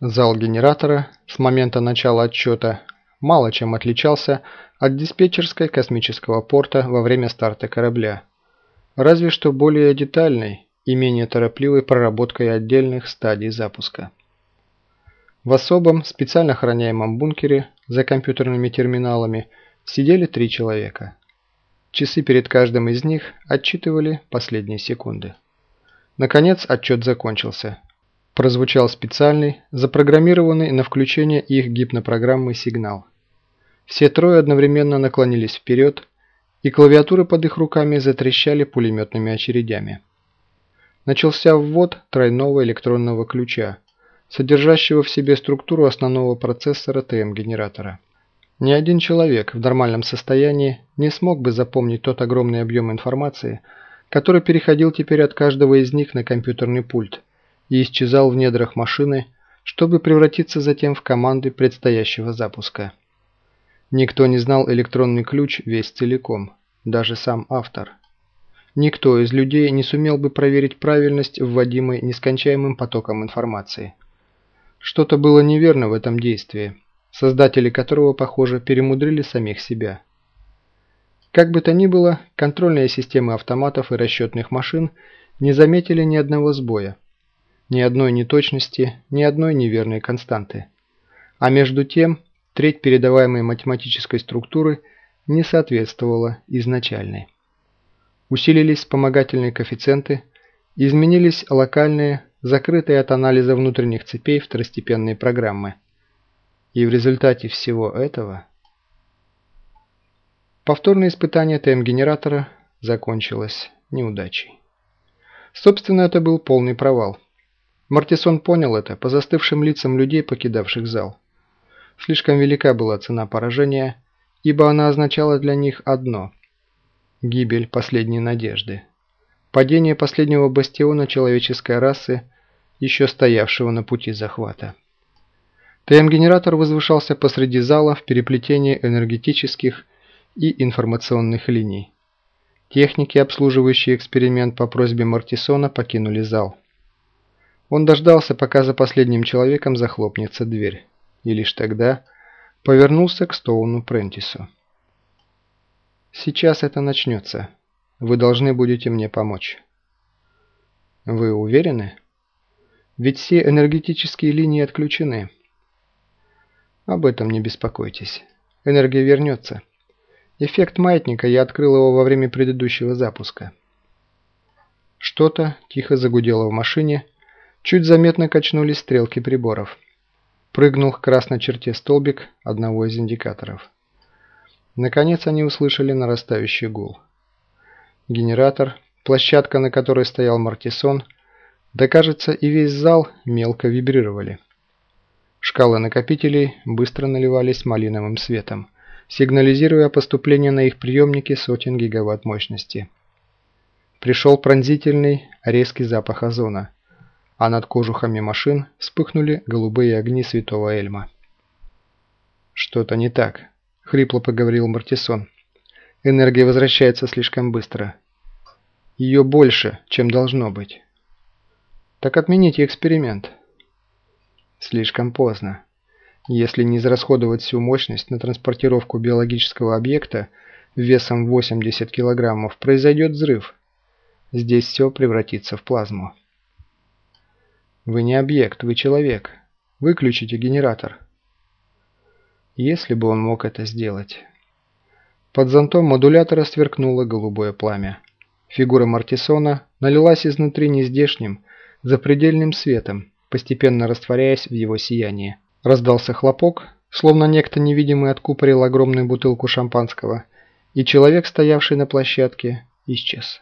Зал генератора с момента начала отчета мало чем отличался от диспетчерской космического порта во время старта корабля, разве что более детальной и менее торопливой проработкой отдельных стадий запуска. В особом, специально охраняемом бункере за компьютерными терминалами сидели три человека. Часы перед каждым из них отчитывали последние секунды. Наконец отчет закончился. Прозвучал специальный, запрограммированный на включение их гипнопрограммы сигнал. Все трое одновременно наклонились вперед, и клавиатуры под их руками затрещали пулеметными очередями. Начался ввод тройного электронного ключа, содержащего в себе структуру основного процессора ТМ-генератора. Ни один человек в нормальном состоянии не смог бы запомнить тот огромный объем информации, который переходил теперь от каждого из них на компьютерный пульт и исчезал в недрах машины, чтобы превратиться затем в команды предстоящего запуска. Никто не знал электронный ключ весь целиком, даже сам автор. Никто из людей не сумел бы проверить правильность вводимой нескончаемым потоком информации. Что-то было неверно в этом действии, создатели которого, похоже, перемудрили самих себя. Как бы то ни было, контрольные системы автоматов и расчетных машин не заметили ни одного сбоя, ни одной неточности, ни одной неверной константы. А между тем, треть передаваемой математической структуры не соответствовала изначальной. Усилились вспомогательные коэффициенты, изменились локальные закрытые от анализа внутренних цепей второстепенные программы. И в результате всего этого повторное испытание ТМ-генератора закончилось неудачей. Собственно, это был полный провал. Мартисон понял это по застывшим лицам людей, покидавших зал. Слишком велика была цена поражения, ибо она означала для них одно – гибель последней надежды. Падение последнего бастиона человеческой расы, еще стоявшего на пути захвата. ТМ-генератор возвышался посреди зала в переплетении энергетических и информационных линий. Техники, обслуживающие эксперимент по просьбе Мартисона, покинули зал. Он дождался, пока за последним человеком захлопнется дверь, и лишь тогда повернулся к Стоуну Прентису. «Сейчас это начнется. Вы должны будете мне помочь. Вы уверены? Ведь все энергетические линии отключены. Об этом не беспокойтесь. Энергия вернется. Эффект маятника я открыл его во время предыдущего запуска. Что-то тихо загудело в машине, чуть заметно качнулись стрелки приборов. Прыгнул к красной черте столбик одного из индикаторов. Наконец они услышали нарастающий гул. Генератор, площадка, на которой стоял Мартисон, да кажется и весь зал мелко вибрировали. Шкалы накопителей быстро наливались малиновым светом, сигнализируя поступление на их приемники сотен гигаватт мощности. Пришел пронзительный, резкий запах озона, а над кожухами машин вспыхнули голубые огни святого Эльма. «Что-то не так», — хрипло поговорил Мартисон. «Энергия возвращается слишком быстро. Ее больше, чем должно быть. Так отмените эксперимент. Слишком поздно. Если не израсходовать всю мощность на транспортировку биологического объекта весом 80 килограммов, произойдет взрыв. Здесь все превратится в плазму. Вы не объект, вы человек. Выключите генератор. Если бы он мог это сделать. Под зонтом модулятора сверкнуло голубое пламя. Фигура Мартисона налилась изнутри нездешним, запредельным светом, постепенно растворяясь в его сиянии. Раздался хлопок, словно некто невидимый откупорил огромную бутылку шампанского, и человек, стоявший на площадке, исчез.